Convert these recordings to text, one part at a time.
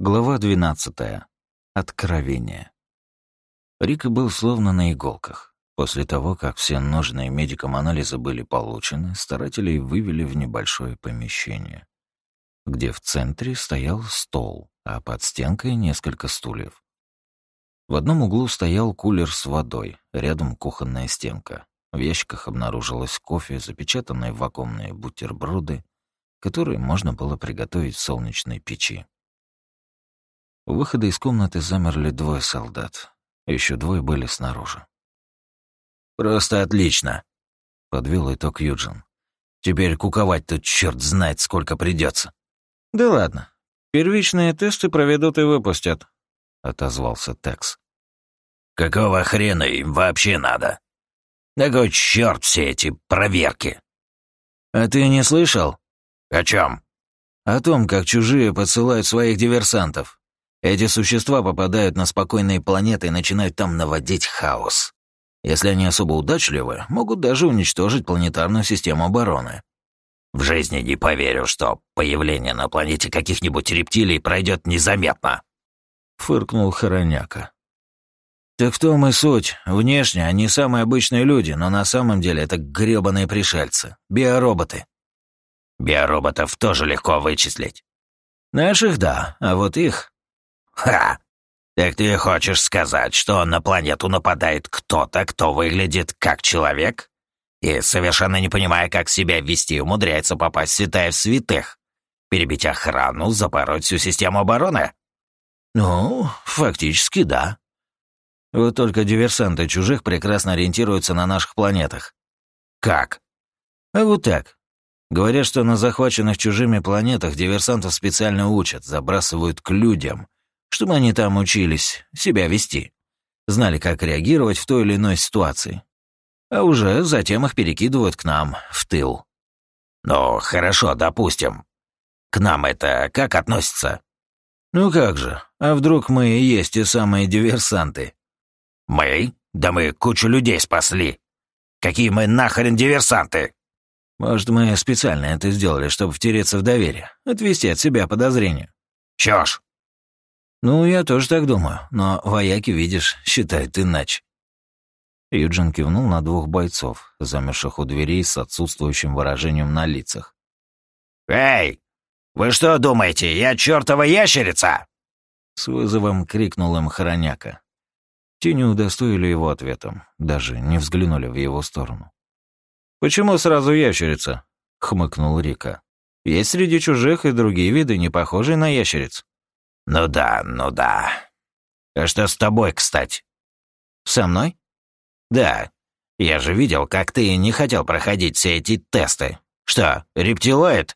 Глава 12. Откровение. Рика был словно на иголках. После того, как все нужные медикам анализы были получены, старателей вывели в небольшое помещение, где в центре стоял стол, а под стенкой несколько стульев. В одном углу стоял кулер с водой, рядом кухонная стенка. В ящиках обнаружилось кофе, запечатанные вакуумные бутерброды, которые можно было приготовить в солнечной печи. У выхода из комнаты замерли двое солдат. Еще двое были снаружи. «Просто отлично», — подвел итог Юджин. «Теперь куковать тут черт знает сколько придется. «Да ладно. Первичные тесты проведут и выпустят», — отозвался Текс. «Какого хрена им вообще надо? На кой черт все эти проверки?» «А ты не слышал?» «О чем? «О том, как чужие подсылают своих диверсантов. Эти существа попадают на спокойные планеты и начинают там наводить хаос. Если они особо удачливы, могут даже уничтожить планетарную систему обороны. В жизни не поверю, что появление на планете каких-нибудь рептилий пройдет незаметно. Фыркнул Хороняка. Так в том и суть. Внешне они самые обычные люди, но на самом деле это грёбаные пришельцы. Биороботы. Биороботов тоже легко вычислить. Наших — да, а вот их «Ха! Так ты хочешь сказать, что на планету нападает кто-то, кто выглядит как человек? И, совершенно не понимая, как себя вести, умудряется попасть святая в святых? Перебить охрану, запороть всю систему обороны?» «Ну, фактически да. Вот только диверсанты чужих прекрасно ориентируются на наших планетах». «Как?» «А вот так. Говорят, что на захваченных чужими планетах диверсантов специально учат, забрасывают к людям» чтобы они там учились себя вести, знали, как реагировать в той или иной ситуации. А уже затем их перекидывают к нам, в тыл. Ну, хорошо, допустим. К нам это как относится? Ну как же, а вдруг мы и есть те самые диверсанты? Мы? Да мы кучу людей спасли. Какие мы нахрен диверсанты? Может, мы специально это сделали, чтобы втереться в доверие, отвести от себя подозрения. Чё ж, «Ну, я тоже так думаю, но вояки, видишь, считают иначе». Юджин кивнул на двух бойцов, замерших у дверей с отсутствующим выражением на лицах. «Эй, вы что думаете, я чертова ящерица?» С вызовом крикнул им Хороняка. Те не удостоили его ответом, даже не взглянули в его сторону. «Почему сразу ящерица?» — хмыкнул Рика. «Есть среди чужих и другие виды, не похожие на ящериц». «Ну да, ну да. А что с тобой, кстати?» «Со мной?» «Да. Я же видел, как ты не хотел проходить все эти тесты. Что, рептилоид?»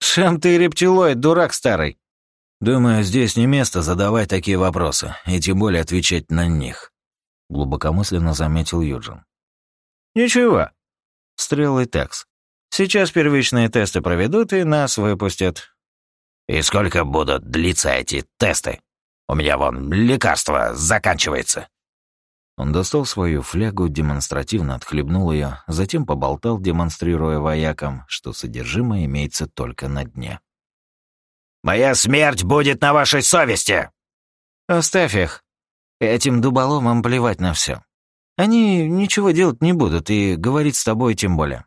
«Сам ты рептилоид, дурак старый!» «Думаю, здесь не место задавать такие вопросы, и тем более отвечать на них», — глубокомысленно заметил Юджин. «Ничего», — стрелый Текс. «Сейчас первичные тесты проведут и нас выпустят. «И сколько будут длиться эти тесты? У меня вон лекарство заканчивается». Он достал свою флягу, демонстративно отхлебнул ее, затем поболтал, демонстрируя воякам, что содержимое имеется только на дне. «Моя смерть будет на вашей совести!» «Оставь их. Этим дуболомам плевать на все. Они ничего делать не будут и говорить с тобой тем более.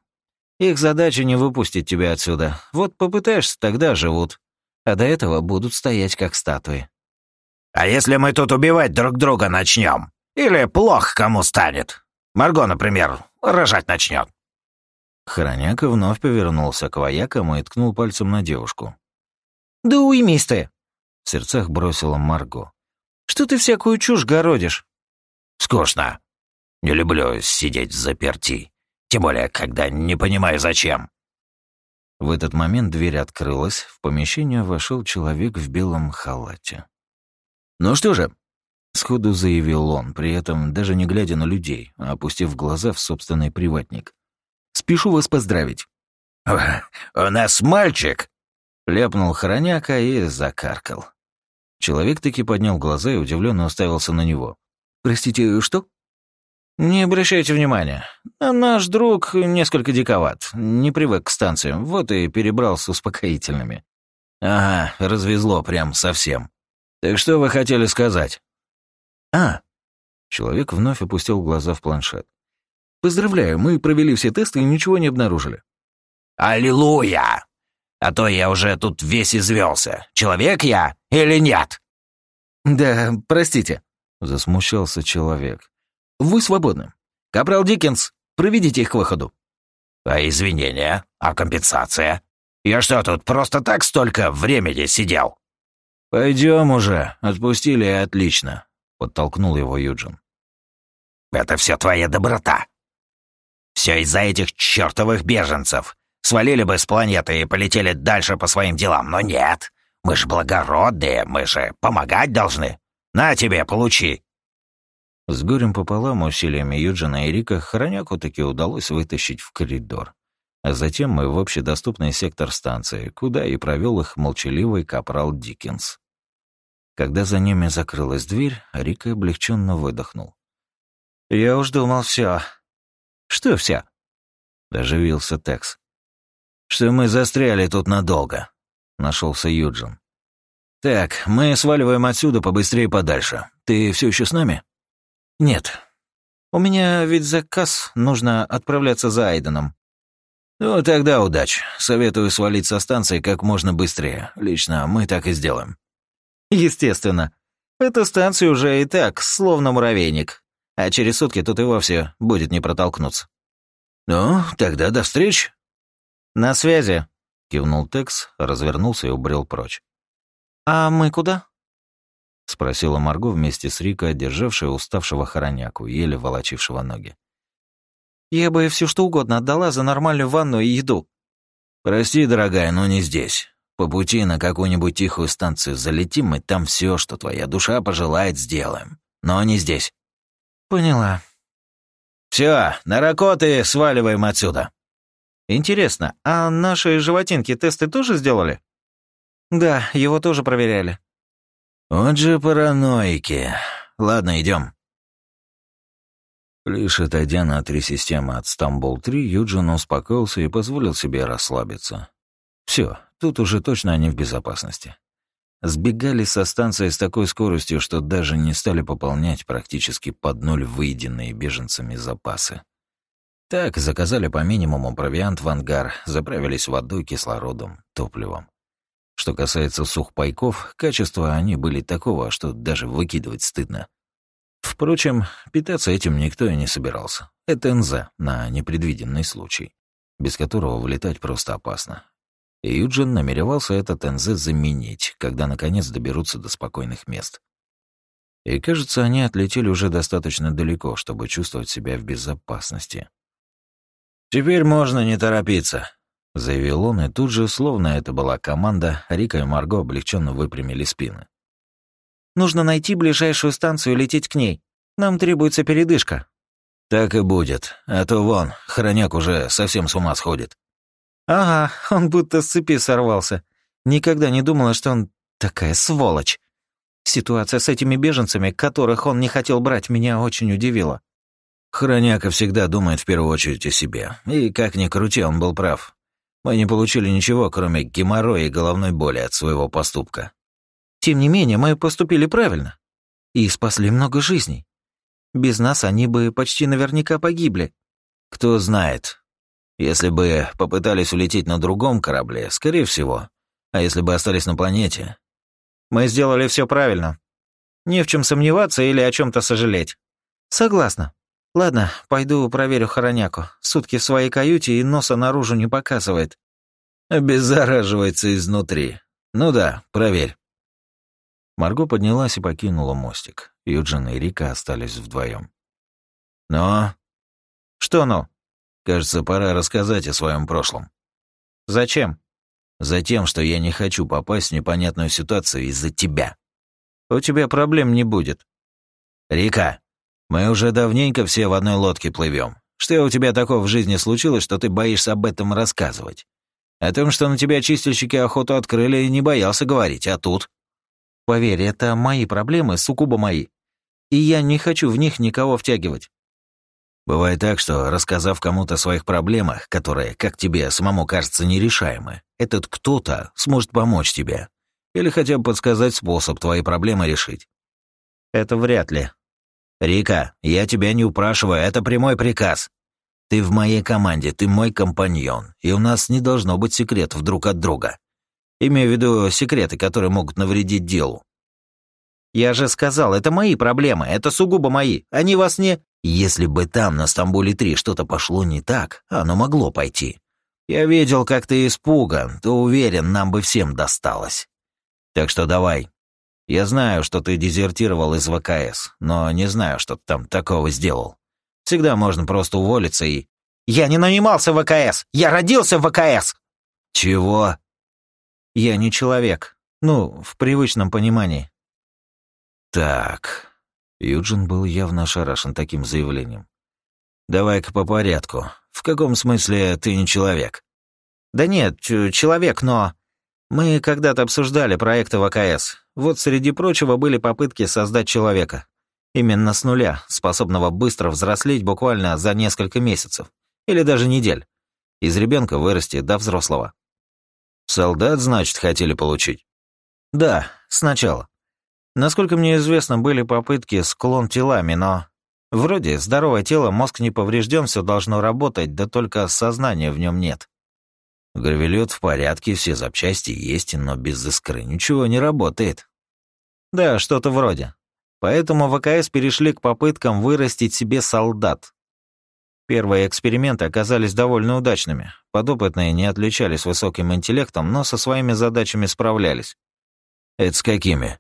Их задача не выпустить тебя отсюда. Вот попытаешься, тогда живут а до этого будут стоять как статуи. «А если мы тут убивать друг друга начнем? Или плохо кому станет? Марго, например, рожать начнет?» Хроняка вновь повернулся к воякам и ткнул пальцем на девушку. «Да уймись ты!» — в сердцах бросила Марго. «Что ты всякую чушь городишь?» «Скучно. Не люблю сидеть в заперти. Тем более, когда не понимаю, зачем». В этот момент дверь открылась, в помещение вошел человек в белом халате. «Ну что же?» — сходу заявил он, при этом даже не глядя на людей, а опустив глаза в собственный приватник. «Спешу вас поздравить». «У нас мальчик!» — ляпнул хороняка и закаркал. Человек таки поднял глаза и удивленно уставился на него. «Простите, что?» «Не обращайте внимания. Наш друг несколько диковат, не привык к станциям, вот и перебрал с успокоительными». «Ага, развезло прям совсем», «Так что вы хотели сказать?» «А!» Человек вновь опустил глаза в планшет. «Поздравляю, мы провели все тесты и ничего не обнаружили». «Аллилуйя! А то я уже тут весь извелся. Человек я или нет?» «Да, простите», — засмущался человек. «Вы свободны. Капрал Диккенс, проведите их к выходу». «А извинения? А компенсация? Я что, тут просто так столько времени сидел?» «Пойдем уже, отпустили и отлично», — подтолкнул его Юджин. «Это все твоя доброта. Все из-за этих чертовых беженцев. Свалили бы с планеты и полетели дальше по своим делам, но нет. Мы же благородные, мы же помогать должны. На тебе, получи!» С горем пополам усилиями Юджина и Рика хороняку таки удалось вытащить в коридор. А затем мы в общедоступный сектор станции, куда и провел их молчаливый капрал Диккенс. Когда за ними закрылась дверь, Рика облегченно выдохнул. «Я уж думал, все. «Что все?» — доживился Текс. «Что мы застряли тут надолго», — нашелся Юджин. «Так, мы сваливаем отсюда побыстрее подальше. Ты все еще с нами?» «Нет. У меня ведь заказ, нужно отправляться за Айденом». «Ну, тогда удачи. Советую свалить со станции как можно быстрее. Лично мы так и сделаем». «Естественно. Эта станция уже и так, словно муравейник. А через сутки тут и вовсе будет не протолкнуться». «Ну, тогда до встречи». «На связи», — кивнул Текс, развернулся и убрел прочь. «А мы куда?» — спросила Марго вместе с Рико, державшая уставшего хороняку, еле волочившего ноги. «Я бы все что угодно отдала за нормальную ванну и еду». «Прости, дорогая, но не здесь. По пути на какую-нибудь тихую станцию залетим, и там все, что твоя душа пожелает, сделаем. Но не здесь». «Поняла». «Все, на ракоты сваливаем отсюда». «Интересно, а наши животинки тесты тоже сделали?» «Да, его тоже проверяли». «Вот же параноики. Ладно, идем. Лишь отойдя на три системы от Стамбул-3, Юджин успокоился и позволил себе расслабиться. Все, тут уже точно они в безопасности. Сбегали со станции с такой скоростью, что даже не стали пополнять практически под ноль выеденные беженцами запасы. Так, заказали по минимуму провиант в ангар, заправились водой, кислородом, топливом. Что касается сухпайков, качества они были такого, что даже выкидывать стыдно. Впрочем, питаться этим никто и не собирался. Это НЗ на непредвиденный случай, без которого вылетать просто опасно. И Юджин намеревался этот НЗ заменить, когда наконец доберутся до спокойных мест. И кажется, они отлетели уже достаточно далеко, чтобы чувствовать себя в безопасности. «Теперь можно не торопиться», — заявил он, и тут же, словно это была команда, Рика и Марго облегченно выпрямили спины. «Нужно найти ближайшую станцию и лететь к ней. Нам требуется передышка». «Так и будет. А то вон, хроняк уже совсем с ума сходит». «Ага, он будто с цепи сорвался. Никогда не думала, что он такая сволочь. Ситуация с этими беженцами, которых он не хотел брать, меня очень удивила». Хроняка всегда думает в первую очередь о себе. И как ни крути, он был прав. Мы не получили ничего, кроме геморроя и головной боли от своего поступка. Тем не менее, мы поступили правильно. И спасли много жизней. Без нас они бы почти наверняка погибли. Кто знает, если бы попытались улететь на другом корабле, скорее всего. А если бы остались на планете? Мы сделали все правильно. Не в чем сомневаться или о чем то сожалеть. Согласна. Ладно, пойду проверю хороняку. Сутки в своей каюте и носа наружу не показывает. Обеззараживается изнутри. Ну да, проверь. Марго поднялась и покинула мостик. Юджин и Рика остались вдвоем. Но... Что но? Кажется, пора рассказать о своем прошлом. Зачем? Затем, что я не хочу попасть в непонятную ситуацию из-за тебя. У тебя проблем не будет. Рика, мы уже давненько все в одной лодке плывем. Что у тебя такого в жизни случилось, что ты боишься об этом рассказывать? О том, что на тебя чистильщики охоту открыли, не боялся говорить, а тут? Поверь, это мои проблемы, суккубо мои. И я не хочу в них никого втягивать. Бывает так, что, рассказав кому-то о своих проблемах, которые, как тебе самому кажется, нерешаемы, этот кто-то сможет помочь тебе. Или хотя бы подсказать способ твои проблемы решить. Это вряд ли. Рика, я тебя не упрашиваю, это прямой приказ. Ты в моей команде, ты мой компаньон, и у нас не должно быть секретов друг от друга. Имею в виду секреты, которые могут навредить делу. Я же сказал, это мои проблемы, это сугубо мои. Они вас не... Если бы там, на Стамбуле-3, что-то пошло не так, оно могло пойти. Я видел, как ты испуган, то уверен, нам бы всем досталось. Так что давай. Я знаю, что ты дезертировал из ВКС, но не знаю, что ты там такого сделал. Всегда можно просто уволиться и... Я не нанимался в ВКС! Я родился в ВКС! Чего? Я не человек. Ну, в привычном понимании. Так. Юджин был явно ошарашен таким заявлением. Давай-ка по порядку. В каком смысле ты не человек? Да нет, человек, но... Мы когда-то обсуждали проекты ВКС. Вот среди прочего были попытки создать человека. Именно с нуля, способного быстро взрослеть буквально за несколько месяцев. Или даже недель. Из ребенка вырасти до взрослого. Солдат, значит, хотели получить? Да, сначала. Насколько мне известно, были попытки с клон телами, но... Вроде здоровое тело, мозг не поврежден, все должно работать, да только сознания в нем нет. Гравелет в порядке, все запчасти есть, но без искры ничего не работает. Да, что-то вроде. Поэтому ВКС перешли к попыткам вырастить себе солдат. Первые эксперименты оказались довольно удачными. Подопытные не отличались высоким интеллектом, но со своими задачами справлялись. Это с какими?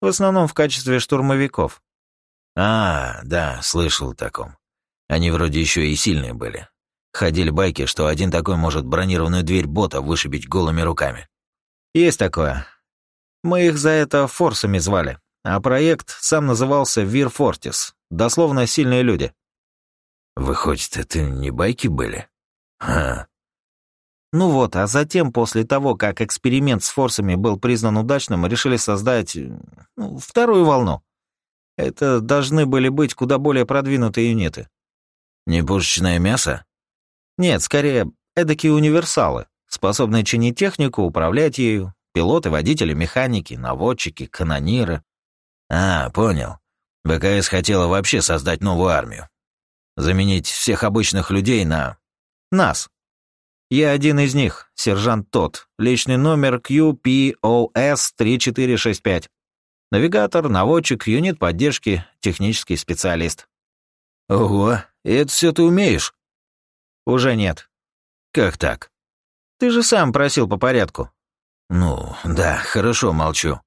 В основном в качестве штурмовиков. А, да, слышал о таком. Они вроде еще и сильные были. Ходили байки, что один такой может бронированную дверь бота вышибить голыми руками. Есть такое. Мы их за это форсами звали. А проект сам назывался Вир Фортис. Дословно «сильные люди». Выходит, это не байки были? Ха. Ну вот, а затем, после того, как эксперимент с форсами был признан удачным, решили создать ну, вторую волну. Это должны были быть куда более продвинутые юниты. Не пушечное мясо? Нет, скорее, эдакие универсалы, способные чинить технику, управлять ею, пилоты, водители, механики, наводчики, канониры. А, понял. ВКС хотела вообще создать новую армию. Заменить всех обычных людей на... Нас. Я один из них, сержант Тот, личный номер QPOS-3465. Навигатор, наводчик, юнит поддержки, технический специалист. Ого, это все ты умеешь? Уже нет. Как так? Ты же сам просил по порядку. Ну, да, хорошо, молчу.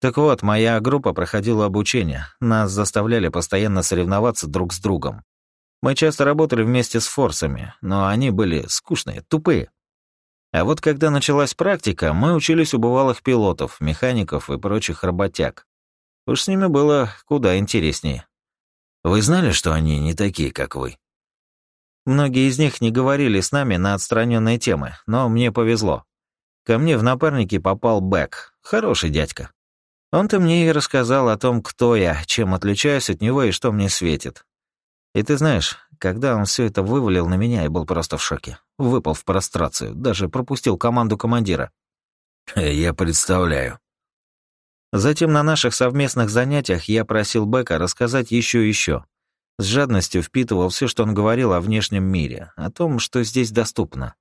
Так вот, моя группа проходила обучение. Нас заставляли постоянно соревноваться друг с другом. Мы часто работали вместе с форсами, но они были скучные, тупые. А вот когда началась практика, мы учились у бывалых пилотов, механиков и прочих работяг. Уж с ними было куда интереснее. Вы знали, что они не такие, как вы? Многие из них не говорили с нами на отстраненные темы, но мне повезло. Ко мне в напарники попал Бэк, хороший дядька. Он-то мне и рассказал о том, кто я, чем отличаюсь от него и что мне светит. И ты знаешь, когда он все это вывалил на меня, я был просто в шоке. Выпал в прострацию, даже пропустил команду командира. Я представляю. Затем на наших совместных занятиях я просил Бека рассказать еще и еще. С жадностью впитывал все, что он говорил о внешнем мире, о том, что здесь доступно.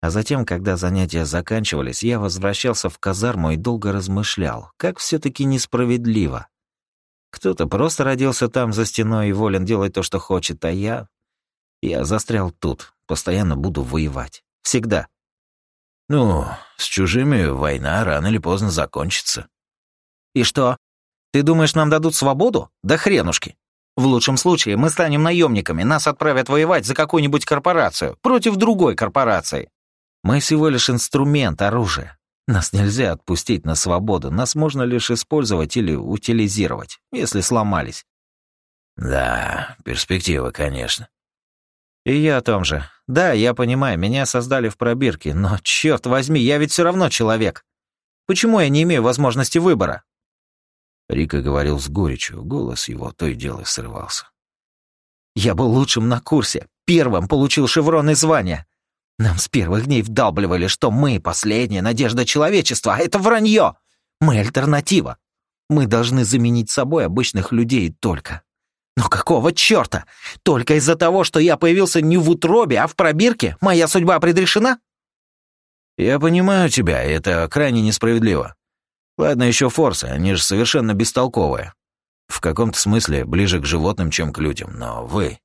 А затем, когда занятия заканчивались, я возвращался в казарму и долго размышлял, как все таки несправедливо. Кто-то просто родился там за стеной и волен делать то, что хочет, а я... Я застрял тут, постоянно буду воевать. Всегда. Ну, с чужими война рано или поздно закончится. И что? Ты думаешь, нам дадут свободу? Да хренушки. В лучшем случае мы станем наемниками, нас отправят воевать за какую-нибудь корпорацию, против другой корпорации. Мы всего лишь инструмент, оружие. Нас нельзя отпустить на свободу, нас можно лишь использовать или утилизировать, если сломались. Да, перспектива, конечно. И я о том же. Да, я понимаю, меня создали в пробирке, но, черт возьми, я ведь все равно человек. Почему я не имею возможности выбора? Рика говорил с горечью, голос его то и дело срывался. «Я был лучшим на курсе, первым получил шеврон и звание. Нам с первых дней вдалбливали, что мы — последняя надежда человечества, а это вранье! Мы — альтернатива. Мы должны заменить собой обычных людей только. Но какого чёрта? Только из-за того, что я появился не в утробе, а в пробирке, моя судьба предрешена? Я понимаю тебя, это крайне несправедливо. Ладно, еще форсы, они же совершенно бестолковые. В каком-то смысле ближе к животным, чем к людям, но вы...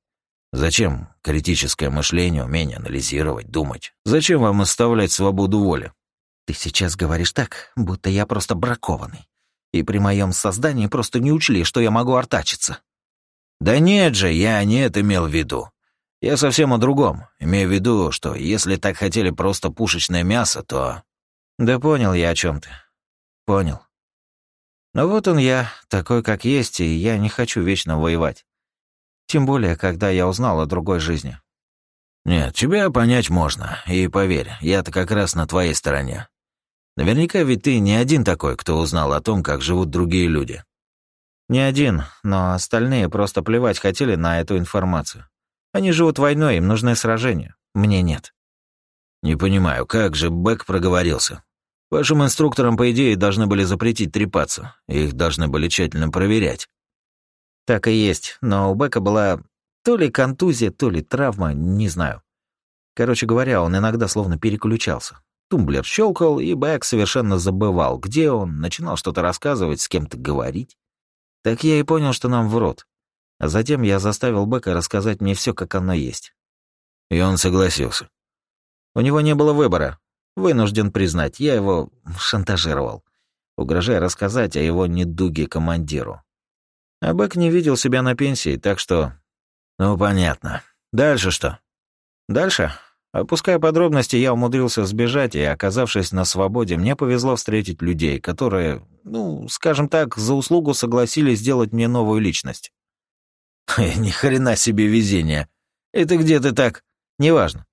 Зачем критическое мышление, умение анализировать, думать? Зачем вам оставлять свободу воли? Ты сейчас говоришь так, будто я просто бракованный. И при моем создании просто не учли, что я могу артачиться. Да нет же, я не это имел в виду. Я совсем о другом. Имею в виду, что если так хотели просто пушечное мясо, то... Да понял я о чем ты. Понял. Но вот он я, такой как есть, и я не хочу вечно воевать. Тем более, когда я узнал о другой жизни. Нет, тебя понять можно, и поверь, я-то как раз на твоей стороне. Наверняка ведь ты не один такой, кто узнал о том, как живут другие люди. Не один, но остальные просто плевать хотели на эту информацию. Они живут войной, им нужны сражения. Мне нет. Не понимаю, как же Бэк проговорился? Вашим инструкторам, по идее, должны были запретить трепаться. Их должны были тщательно проверять. Так и есть, но у Бека была то ли контузия, то ли травма, не знаю. Короче говоря, он иногда словно переключался. Тумблер щелкал, и Бэк совершенно забывал, где он, начинал что-то рассказывать, с кем-то говорить. Так я и понял, что нам врут. А затем я заставил Бека рассказать мне все, как оно есть. И он согласился. У него не было выбора. Вынужден признать, я его шантажировал, угрожая рассказать о его недуге командиру. А Бэк не видел себя на пенсии, так что... Ну, понятно. Дальше что? Дальше? Опуская подробности, я умудрился сбежать, и, оказавшись на свободе, мне повезло встретить людей, которые, ну, скажем так, за услугу согласились сделать мне новую личность. Ни хрена себе везение. Это где ты так? Неважно.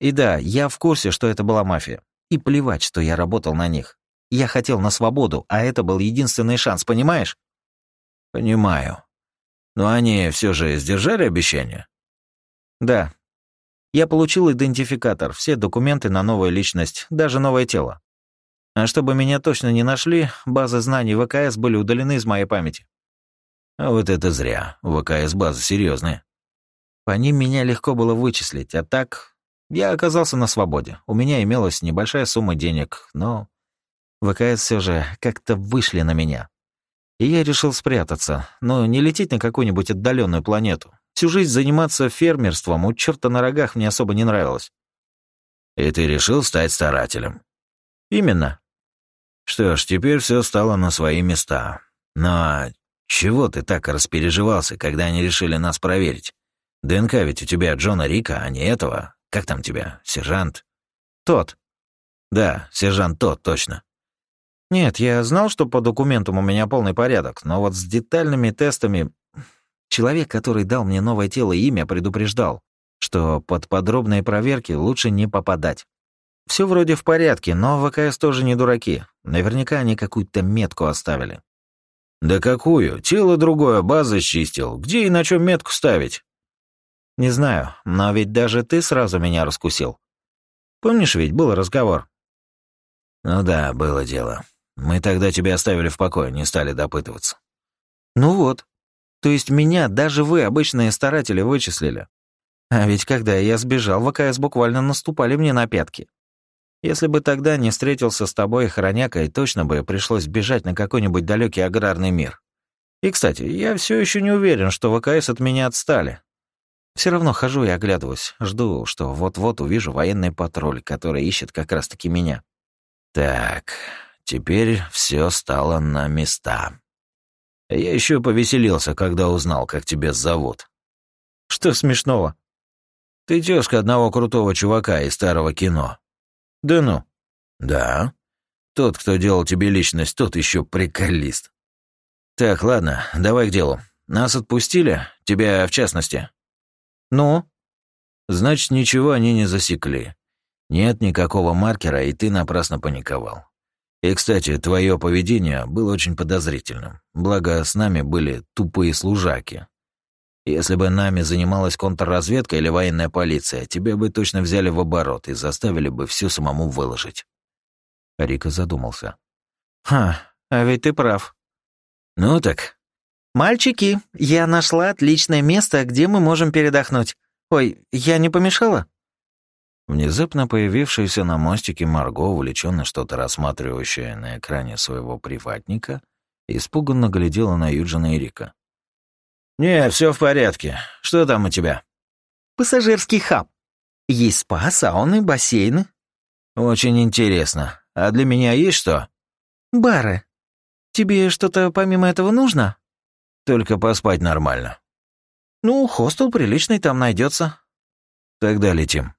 И да, я в курсе, что это была мафия. И плевать, что я работал на них. Я хотел на свободу, а это был единственный шанс, понимаешь? Понимаю. Но они все же сдержали обещание? Да, я получил идентификатор, все документы на новую личность, даже новое тело. А чтобы меня точно не нашли, базы знаний ВКС были удалены из моей памяти. А вот это зря. ВКС базы серьезные. По ним меня легко было вычислить, а так я оказался на свободе. У меня имелась небольшая сумма денег, но ВКС все же как-то вышли на меня. И я решил спрятаться, но не лететь на какую-нибудь отдаленную планету, Всю жизнь заниматься фермерством у черта на рогах мне особо не нравилось. И ты решил стать старателем? Именно. Что ж, теперь все стало на свои места. Но чего ты так распереживался, когда они решили нас проверить? ДНК ведь у тебя Джона Рика, а не этого. Как там тебя, сержант? Тот. Да, сержант тот, точно. Нет, я знал, что по документам у меня полный порядок, но вот с детальными тестами Человек, который дал мне новое тело и имя, предупреждал, что под подробные проверки лучше не попадать. Все вроде в порядке, но ВКС тоже не дураки. Наверняка они какую-то метку оставили. «Да какую? Тело другое, база счистил. Где и на чем метку ставить?» «Не знаю, но ведь даже ты сразу меня раскусил. Помнишь ведь, был разговор?» «Ну да, было дело. Мы тогда тебя оставили в покое, не стали допытываться». «Ну вот, то есть меня даже вы, обычные старатели, вычислили. А ведь когда я сбежал, ВКС буквально наступали мне на пятки. Если бы тогда не встретился с тобой, хронякой, точно бы пришлось бежать на какой-нибудь далекий аграрный мир. И, кстати, я все еще не уверен, что ВКС от меня отстали. Все равно хожу и оглядываюсь, жду, что вот-вот увижу военный патруль, который ищет как раз-таки меня. Так, теперь все стало на места. Я еще повеселился, когда узнал, как тебя зовут. Что смешного? Ты тезка одного крутого чувака из старого кино. Да ну? Да. Тот, кто делал тебе личность, тот еще приколист. Так, ладно, давай к делу. Нас отпустили, тебя в частности. Ну? Значит, ничего они не засекли. Нет никакого маркера, и ты напрасно паниковал. И, кстати, твое поведение было очень подозрительным. Благо, с нами были тупые служаки. Если бы нами занималась контрразведка или военная полиция, тебя бы точно взяли в оборот и заставили бы все самому выложить». Рика задумался. «Ха, а ведь ты прав». «Ну так». «Мальчики, я нашла отличное место, где мы можем передохнуть. Ой, я не помешала?» Внезапно появившаяся на мостике Марго, увлеченно что-то рассматривающая на экране своего приватника, испуганно глядела на Юджина и Рика. «Не, все в порядке. Что там у тебя?» «Пассажирский хаб. Есть спа, сауны, бассейны». «Очень интересно. А для меня есть что?» «Бары. Тебе что-то помимо этого нужно?» «Только поспать нормально». «Ну, хостел приличный там найдется. «Тогда летим».